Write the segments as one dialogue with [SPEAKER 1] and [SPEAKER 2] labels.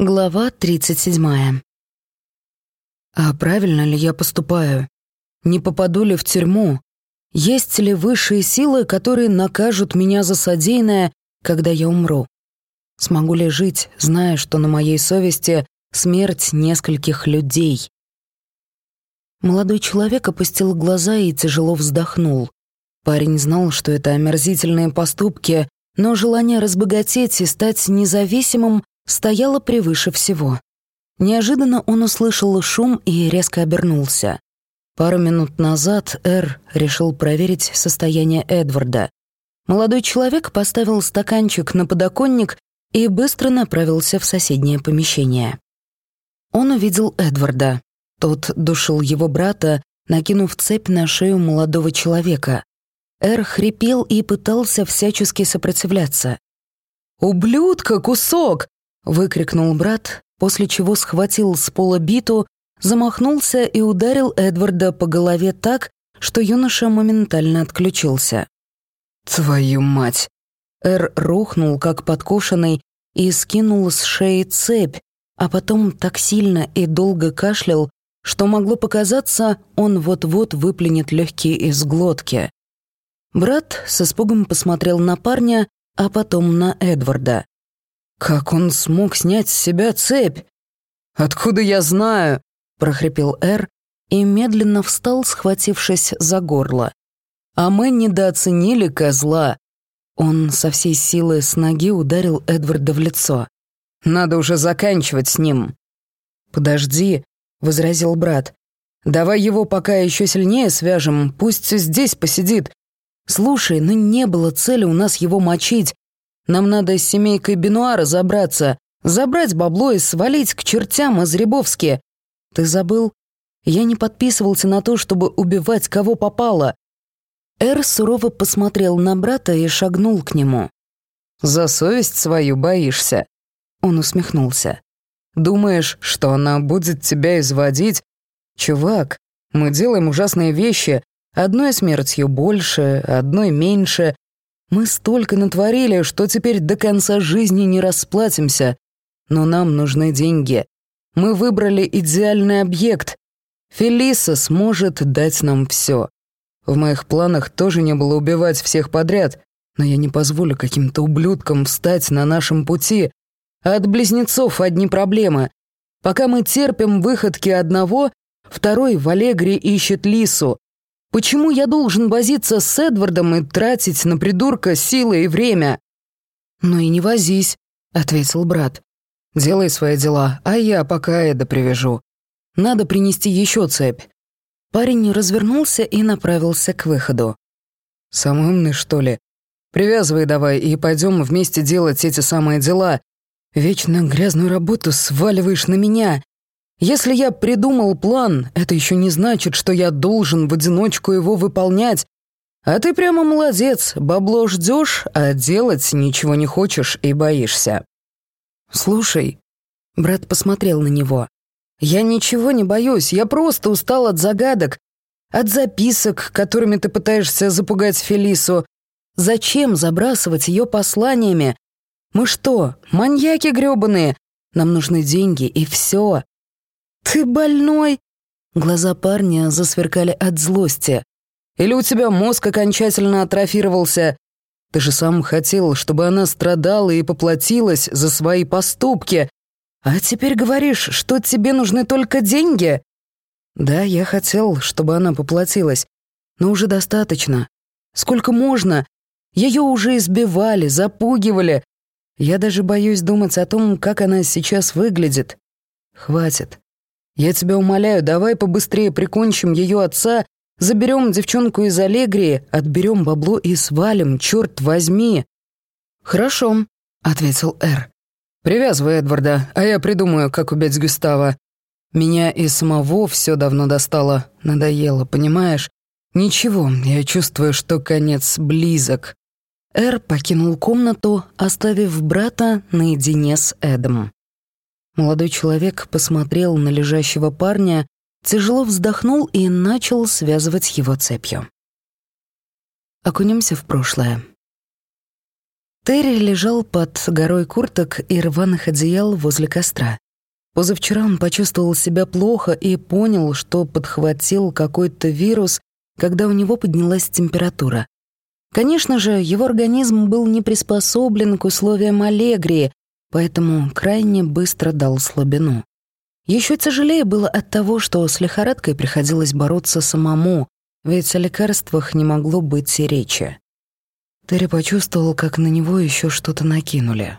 [SPEAKER 1] Глава 37. А правильно ли я поступаю? Не попаду ли в тюрьму? Есть ли высшие силы, которые накажут меня за содеянное, когда я умру? Смогу ли жить, зная, что на моей совести смерть нескольких людей? Молодой человек опустил глаза и тяжело вздохнул. Парень знал, что это омерзительные поступки, но желание разбогатеть и стать независимым стояла превыше всего. Неожиданно он услышал шум и резко обернулся. Пару минут назад Эр решил проверить состояние Эдварда. Молодой человек поставил стаканчик на подоконник и быстро направился в соседнее помещение. Он увидел Эдварда. Тот душил его брата, накинув цепь на шею молодого человека. Эр хрипел и пытался всячески сопротивляться. «Ублюдка, кусок! Выкрикнул брат, после чего схватил с пола биту, замахнулся и ударил Эдварда по голове так, что юноша моментально отключился. «Твою мать!» Эр рухнул, как подкошенный, и скинул с шеи цепь, а потом так сильно и долго кашлял, что могло показаться, он вот-вот выплюнет легкие из глотки. Брат с испугом посмотрел на парня, а потом на Эдварда. Как он смог снять с себя цепь? Откуда я знаю? прохрипел Эр и медленно встал, схватившись за горло. А мы недооценили козла. Он со всей силы с ноги ударил Эдварда в лицо. Надо уже заканчивать с ним. Подожди, возразил брат. Давай его пока еще сильнее свяжем, пусть здесь посидит. Слушай, ну не было цели у нас его мочить, нам надо с семейкой Бенуа разобраться, забрать бабло и свалить к чертям из Рябовски. Ты забыл? Я не подписывался на то, чтобы убивать кого попало. Эр сурово посмотрел на брата и шагнул к нему. «За совесть свою боишься?» Он усмехнулся. «Думаешь, что она будет тебя изводить? Чувак, мы делаем ужасные вещи, одной смертью больше, одной меньше, мы столько натворили, что теперь до конца жизни не расплатимся. Но нам нужны деньги. Мы выбрали идеальный объект. Фелиса сможет дать нам все. В моих планах тоже не было убивать всех подряд, но я не позволю каким-то ублюдкам встать на нашем пути. А от близнецов одни проблемы. Пока мы терпим выходки одного, второй в Аллегре ищет Лису. Почему я должен возиться с Эдвардом и тратить на придурка силы и время?» «Ну и не возись», — ответил брат. «Делай свои дела, а я пока Эда привяжу. Надо принести еще цепь». Парень развернулся и направился к выходу. «Самый умный, что ли? Привязывай давай и пойдем вместе делать эти самые дела. Вечно грязную работу сваливаешь на меня. Если я придумал план, это еще не значит, что я должен в одиночку его выполнять. А ты прямо молодец, бабло ждешь, а делать ничего не хочешь и боишься. Слушай, брат посмотрел на него. Я ничего не боюсь, я просто устал от загадок, от записок, которыми ты пытаешься запугать Фелису. Зачем забрасывать ее посланиями? Мы что, маньяки грёбаные? Нам нужны деньги и все. «Ты больной?» Глаза парня засверкали от злости. «Или у тебя мозг окончательно атрофировался? Ты же сам хотел, чтобы она страдала и поплатилась за свои поступки. А теперь говоришь, что тебе нужны только деньги?» «Да, я хотел, чтобы она поплатилась. Но уже достаточно. Сколько можно? Ее уже избивали, запугивали. Я даже боюсь думать о том, как она сейчас выглядит. Хватит. Я тебя умоляю, давай побыстрее прикончим ее отца, заберем девчонку из Аллегрии, отберем бабло и свалим, черт возьми. Хорошо, ответил Эр. Привязывай Эдварда, а я придумаю, как убить Густава. Меня и самого все давно достало, надоело, понимаешь? Ничего, я чувствую, что конец близок. Эр покинул комнату, оставив брата наедине с Эдом. Молодой человек посмотрел на лежащего парня, тяжело вздохнул и начал связывать его цепью. Окунемся в прошлое. Терри лежал под горой курток и рваных одеял возле костра. Позавчера он почувствовал себя плохо и понял, что подхватил какой-то вирус, когда у него поднялась температура. Конечно же, его организм был не приспособлен к условиям аллегрии, поэтому крайне быстро дал слабину. Еще тяжелее было от того, что с лихорадкой приходилось бороться самому, ведь о лекарствах не могло быть и речи. Терри почувствовал, как на него еще что-то накинули.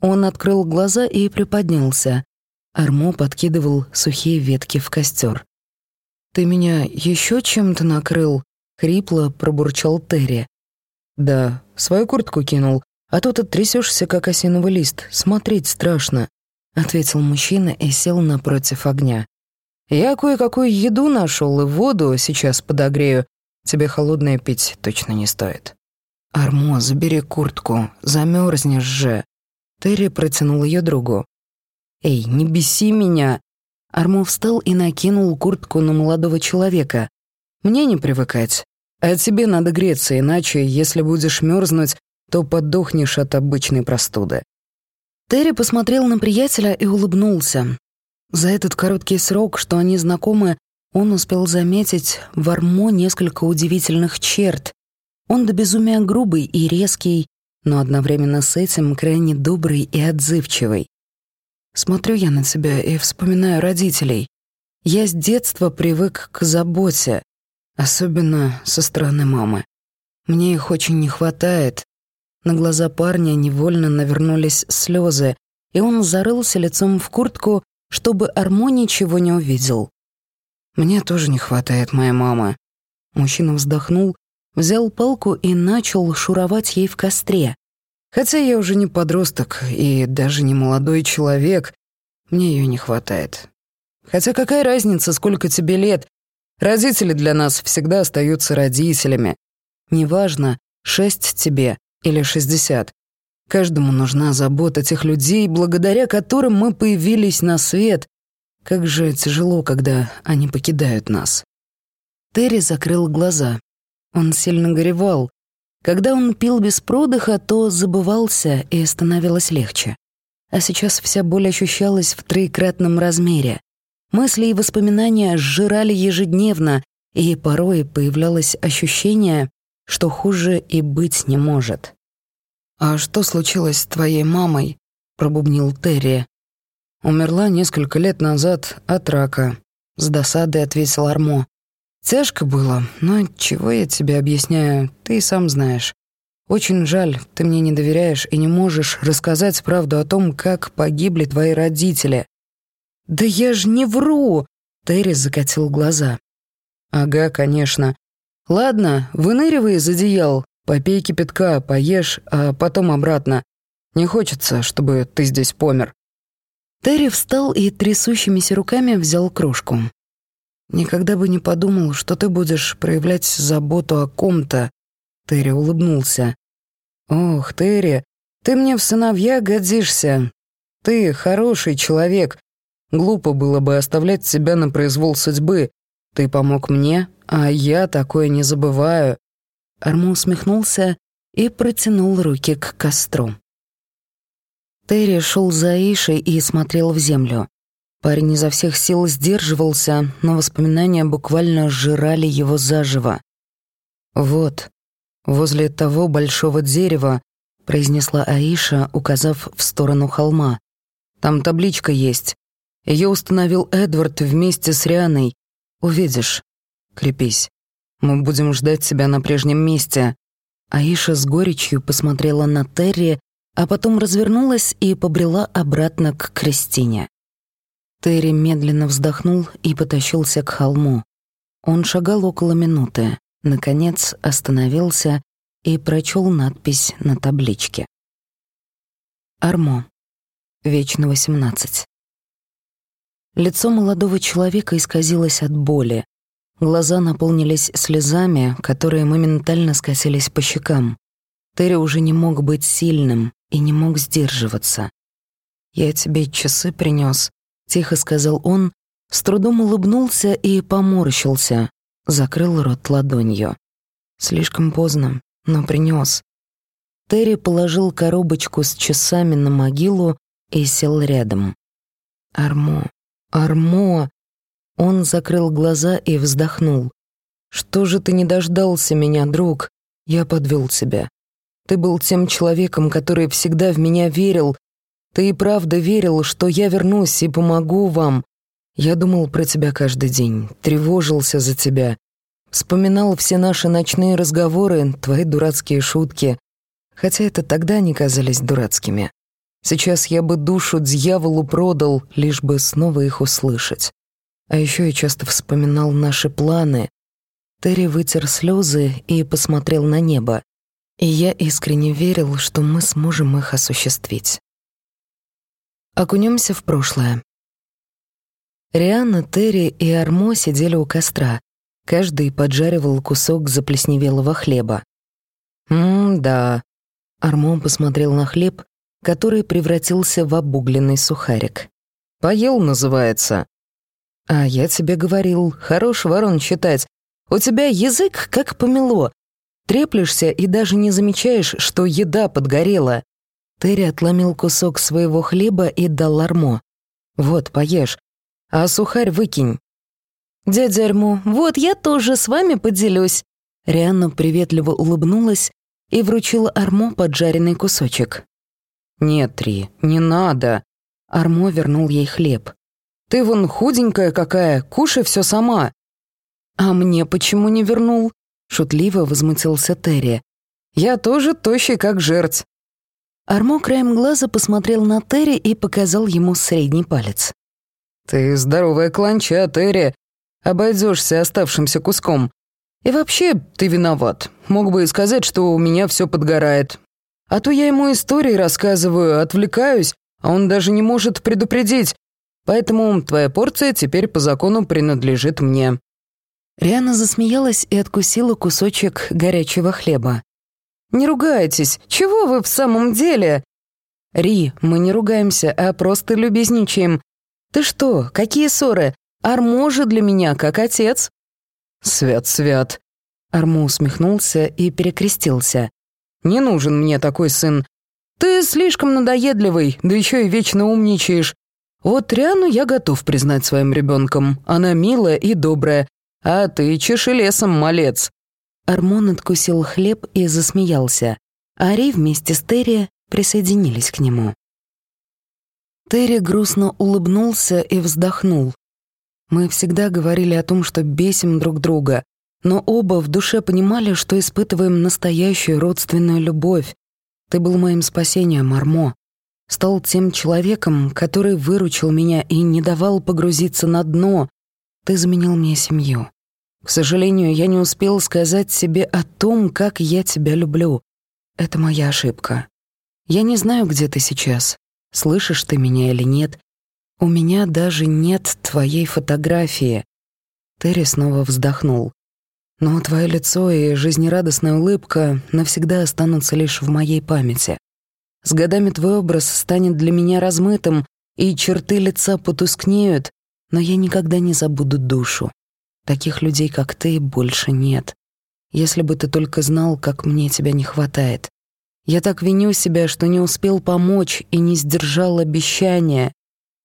[SPEAKER 1] Он открыл глаза и приподнялся. Армо подкидывал сухие ветки в костер. «Ты меня еще чем-то накрыл?» — хрипло пробурчал Терри. «Да, свою куртку кинул, а то ты как осиновый лист, смотреть страшно», — ответил мужчина и сел напротив огня. «Я кое-какую еду нашел и воду сейчас подогрею. Тебе холодное пить точно не стоит». «Армо, забери куртку, замерзнешь же». Терри протянул ее другу. «Эй, не беси меня!» Армо встал и накинул куртку на молодого человека. «Мне не привыкать. А тебе надо греться, иначе, если будешь мерзнуть, то подохнешь от обычной простуды». Терри посмотрел на приятеля и улыбнулся. За этот короткий срок, что они знакомы, он успел заметить в Армо несколько удивительных черт. Он до безумия грубый и резкий, но одновременно с этим крайне добрый и отзывчивый. Смотрю я на тебя и вспоминаю родителей. Я с детства привык к заботе, особенно со стороны мамы. Мне их очень не хватает. На глаза парня невольно навернулись слезы, и он зарылся лицом в куртку, чтобы Армо ничего не увидел. Мне тоже не хватает моей мамы. Мужчина вздохнул, взял палку и начал шуровать ей в костре. Хотя я уже не подросток и даже не молодой человек, мне ее не хватает. Хотя какая разница, сколько тебе лет? Родители для нас всегда остаются родителями. Неважно, шесть тебе или шестьдесят. Каждому нужна забота тех людей, благодаря которым мы появились на свет. Как же тяжело, когда они покидают нас. Терри закрыл глаза. Он сильно горевал. Когда он пил без продыха, то забывался и становилось легче. А сейчас вся боль ощущалась в троекратном размере. Мысли и воспоминания сжирали ежедневно, и порой появлялось ощущение, что хуже и быть не может. «А что случилось с твоей мамой?» — пробубнил Терри. «Умерла несколько лет назад от рака», — с досадой ответил Армо. Тяжко было, но чего я тебе объясняю, ты и сам знаешь. Очень жаль, ты мне не доверяешь и не можешь рассказать правду о том, как погибли твои родители. Да я ж не вру, Терри закатил глаза. Ага, конечно. Ладно, выныривай из одеял, попей кипятка, поешь, а потом обратно. Не хочется, чтобы ты здесь помер. Терри встал и трясущимися руками взял кружку. Никогда бы не подумал, что ты будешь проявлять заботу о ком-то. Терри улыбнулся. Ох, Терри, ты мне в сыновья годишься. Ты хороший человек. Глупо было бы оставлять тебя на произвол судьбы. Ты помог мне, а я такое не забываю. Арму усмехнулся и протянул руки к костру. Терри шел за Ишей и смотрел в землю. Парень изо всех сил сдерживался, но воспоминания буквально сжирали его заживо. «Вот, возле того большого дерева», — произнесла Аиша, указав в сторону холма. «Там табличка есть. Ее установил Эдвард вместе с Рианой. Увидишь. Крепись. Мы будем ждать тебя на прежнем месте». Аиша с горечью посмотрела на Терри, а потом развернулась и побрела обратно к Кристине. Терри медленно вздохнул и потащился к холму. Он шагал около минуты, наконец остановился и прочел надпись на табличке. «Армо. Вечно 18». Лицо молодого человека исказилось от боли. Глаза наполнились слезами, которые моментально скосились по щекам. Терри уже не мог быть сильным и не мог сдерживаться. «Я тебе часы принес, тихо сказал он, с трудом улыбнулся и поморщился, закрыл рот ладонью. Слишком поздно, но принес. Терри положил коробочку с часами на могилу и сел рядом. «Армо, Армо!» Он закрыл глаза и вздохнул. «Что же ты не дождался меня, друг? Я подвел тебя. Ты был тем человеком, который всегда в меня верил. Ты и правда верил, что я вернусь и помогу вам. Я думал про тебя каждый день, тревожился за тебя. Вспоминал все наши ночные разговоры, твои дурацкие шутки. Хотя это тогда не казались дурацкими. Сейчас я бы душу дьяволу продал, лишь бы снова их услышать. А еще я часто вспоминал наши планы. Терри вытер слезы и посмотрел на небо. И я искренне верил, что мы сможем их осуществить. Окунемся в прошлое. Рианна, Терри и Армо сидели у костра. Каждый поджаривал кусок заплесневелого хлеба. «М-да». Армо посмотрел на хлеб, который превратился в обугленный сухарик. «Поел, называется». «А я тебе говорил, хорош ворон считать. У тебя язык как помело. Треплешься и даже не замечаешь, что еда подгорела». Терри отломил кусок своего хлеба и дал Армо. «Вот, поешь. А сухарь выкинь». «Дядя Армо, вот я тоже с вами поделюсь». Рианна приветливо улыбнулась и вручила Армо поджаренный кусочек. «Нет, Три, не надо». Армо вернул ей хлеб. Ты вон худенькая какая, кушай все сама». «А мне почему не вернул?» — шутливо возмутился Терри. «Я тоже тощий, как жерть». Армо краем глаза посмотрел на Терри и показал ему средний палец. «Ты здоровая кланча, Терри. Обойдешься оставшимся куском. И вообще, ты виноват. Мог бы и сказать, что у меня все подгорает. А то я ему истории рассказываю, отвлекаюсь, а он даже не может предупредить, Поэтому твоя порция теперь по закону принадлежит мне». Риана засмеялась и откусила кусочек горячего хлеба. «Не ругайтесь, чего вы в самом деле?» «Ри, мы не ругаемся, а просто любезничаем. Ты что, какие ссоры? Армо же для меня как отец». «Свят-свят». Армо усмехнулся и перекрестился. «Не нужен мне такой сын. Ты слишком надоедливый, да еще и вечно умничаешь. Вот Риану я готов признать своим ребенком. Она милая и добрая. А ты чеши лесом, малец». Армон откусил хлеб и засмеялся. Ари вместе с Терри присоединились к нему. Терри грустно улыбнулся и вздохнул. Мы всегда говорили о том, что бесим друг друга, но оба в душе понимали, что испытываем настоящую родственную любовь. Ты был моим спасением, Армо стал тем человеком, который выручил меня и не давал погрузиться на дно. Ты заменил мне семью. К сожалению, я не успел сказать себе о том, как я тебя люблю. Это моя ошибка. Я не знаю, где ты сейчас. Слышишь ты меня или нет? У меня даже нет твоей фотографии. Терри снова вздохнул. Но твое лицо и жизнерадостная улыбка навсегда останутся лишь в моей памяти. С годами твой образ станет для меня размытым, и черты лица потускнеют, но я никогда не забуду душу. Таких людей, как ты, больше нет. Если бы ты только знал, как мне тебя не хватает. Я так виню себя, что не успел помочь и не сдержал обещания.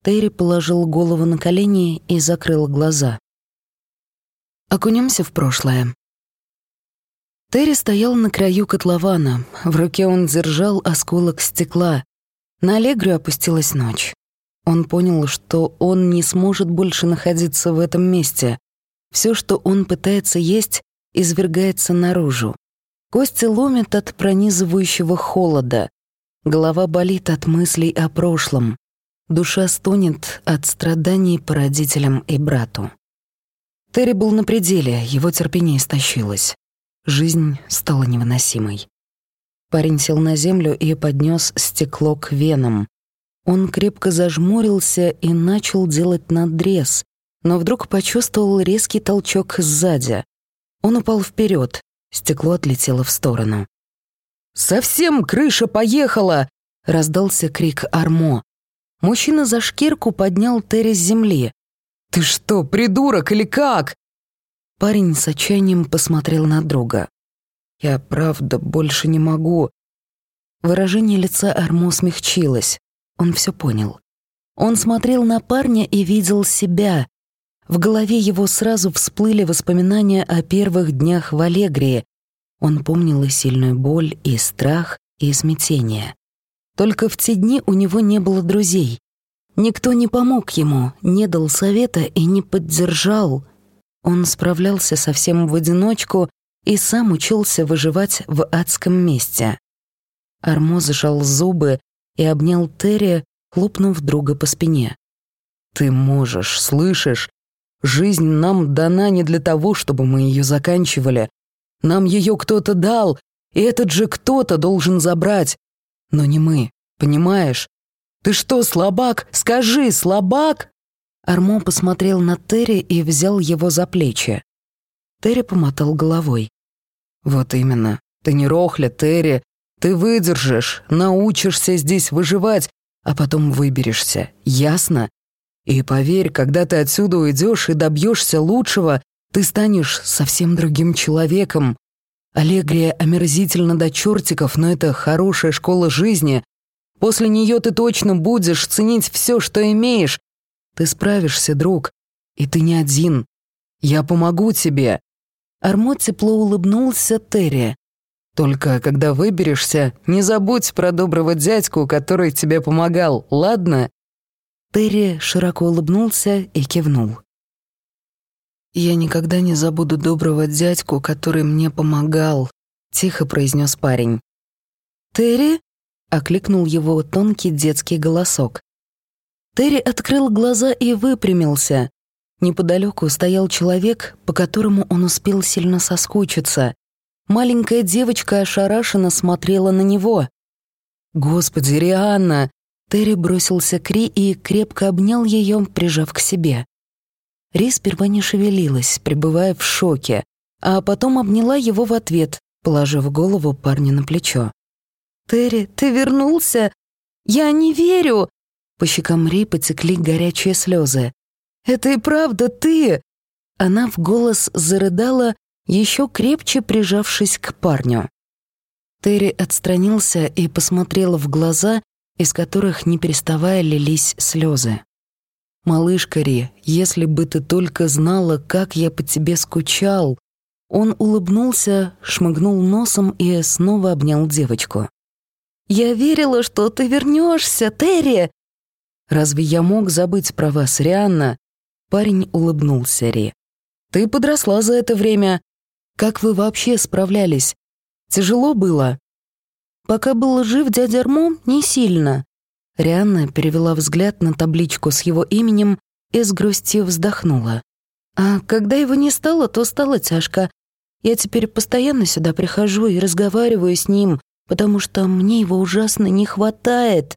[SPEAKER 1] Терри положил голову на колени и закрыл глаза. Окунемся в прошлое. Терри стоял на краю котлована. В руке он держал осколок стекла. На Аллегрию опустилась ночь. Он понял, что он не сможет больше находиться в этом месте. Все, что он пытается есть, извергается наружу. Кости ломят от пронизывающего холода. Голова болит от мыслей о прошлом. Душа стонет от страданий по родителям и брату. Терри был на пределе, его терпение истощилось. Жизнь стала невыносимой. Парень сел на землю и поднес стекло к венам. Он крепко зажмурился и начал делать надрез, но вдруг почувствовал резкий толчок сзади. Он упал вперед, стекло отлетело в сторону. «Совсем крыша поехала!» — раздался крик Армо. Мужчина за шкирку поднял Терри с земли. «Ты что, придурок или как?» Парень с отчаянием посмотрел на друга. «Я правда больше не могу. Выражение лица Армо смягчилось. Он все понял. Он смотрел на парня и видел себя. В голове его сразу всплыли воспоминания о первых днях в Аллегрии. Он помнил и сильную боль, и страх, и смятение. Только в те дни у него не было друзей. Никто не помог ему, не дал совета и не поддержал. Он справлялся совсем в одиночку и сам учился выживать в адском месте. Армо сжал зубы и обнял Терри, хлопнув друга по спине. «Ты можешь, слышишь? Жизнь нам дана не для того, чтобы мы ее заканчивали. Нам ее кто-то дал, и этот же кто-то должен забрать. Но не мы, понимаешь? Ты что, слабак? Скажи, слабак?» Армо посмотрел на Терри и взял его за плечи. Терри помотал головой. «Вот именно. Ты не рохля, Терри. Ты выдержишь, научишься здесь выживать, а потом выберешься. Ясно? И поверь, когда ты отсюда уйдешь и добьешься лучшего, ты станешь совсем другим человеком. Аллегрия омерзительно до чертиков, но это хорошая школа жизни. После нее ты точно будешь ценить все, что имеешь. Ты справишься, друг. И ты не один. Я помогу тебе. Армо тепло улыбнулся Терри. «Только когда выберешься, не забудь про доброго дядьку, который тебе помогал, ладно?» Терри широко улыбнулся и кивнул. «Я никогда не забуду доброго дядьку, который мне помогал», — тихо произнес парень. «Терри?» — окликнул его тонкий детский голосок. Терри открыл глаза и выпрямился. Неподалеку стоял человек, по которому он успел сильно соскучиться. Маленькая девочка ошарашенно смотрела на него. «Господи, Рианна!» Терри бросился к Ри и крепко обнял ее, прижав к себе. Ри сперва не шевелилась, пребывая в шоке, а потом обняла его в ответ, положив голову парня на плечо. «Терри, ты вернулся? Я не верю!» По щекам Ри потекли горячие слезы. «Это и правда ты!» Она в голос зарыдала, еще крепче прижавшись к парню. Терри отстранился и посмотрел в глаза, из которых не переставая лились слезы. «Малышка Ри, если бы ты только знала, как я по тебе скучал!» Он улыбнулся, шмыгнул носом и снова обнял девочку. «Я верила, что ты вернешься, Терри!» «Разве я мог забыть про вас, Рианна?» Парень улыбнулся Ри. «Ты подросла за это время. Как вы вообще справлялись? Тяжело было?» «Пока был жив дядя Армо, не сильно». Рианна перевела взгляд на табличку с его именем и с грустью вздохнула. «А когда его не стало, то стало тяжко. Я теперь постоянно сюда прихожу и разговариваю с ним, потому что мне его ужасно не хватает».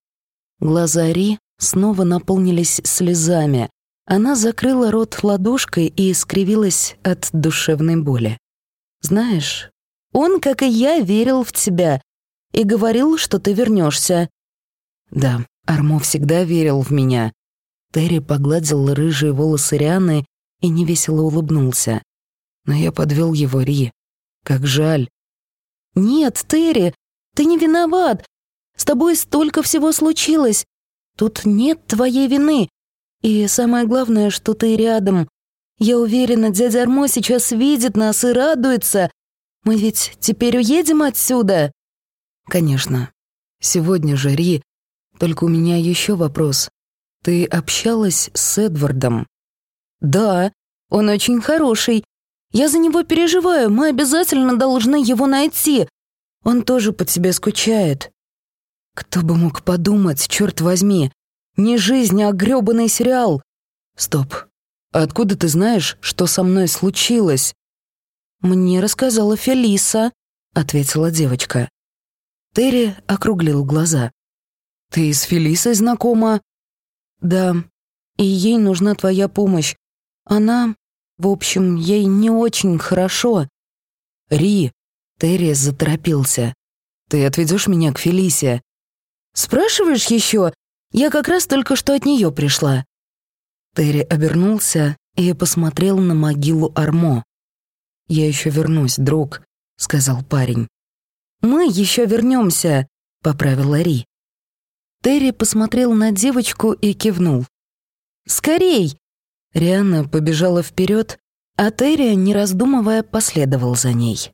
[SPEAKER 1] Глаза Ри снова наполнились слезами. Она закрыла рот ладошкой и скривилась от душевной боли. Знаешь, он, как и я, верил в тебя и говорил, что ты вернешься. Да, Армо всегда верил в меня. Терри погладил рыжие волосы Рианы и невесело улыбнулся. Но я подвел его, Ри. Как жаль. Нет, Терри, ты не виноват. С тобой столько всего случилось. Тут нет твоей вины. И самое главное, что ты рядом. Я уверена, дядя Армо сейчас видит нас и радуется. Мы ведь теперь уедем отсюда?» «Конечно. Сегодня же, Ри. Только у меня еще вопрос. Ты общалась с Эдвардом?» «Да, он очень хороший. Я за него переживаю, мы обязательно должны его найти. Он тоже по тебе скучает». «Кто бы мог подумать, черт возьми. Не жизнь, а грёбаный сериал. Стоп, «Откуда ты знаешь, что со мной случилось?» «Мне рассказала Фелиса», — ответила девочка. Терри округлил глаза. «Ты с Фелисой знакома?» «Да, и ей нужна твоя помощь. Она, в общем, ей не очень хорошо». «Ри», — Терри заторопился. «Ты отведешь меня к Фелисе?» «Спрашиваешь еще? Я как раз только что от нее пришла». Терри обернулся и посмотрел на могилу Армо. «Я еще вернусь, друг», — сказал парень. «Мы еще вернемся», — поправила Ри. Терри посмотрел на девочку и кивнул. «Скорей!» Рианна побежала вперед, а Терри, не раздумывая, последовал за ней.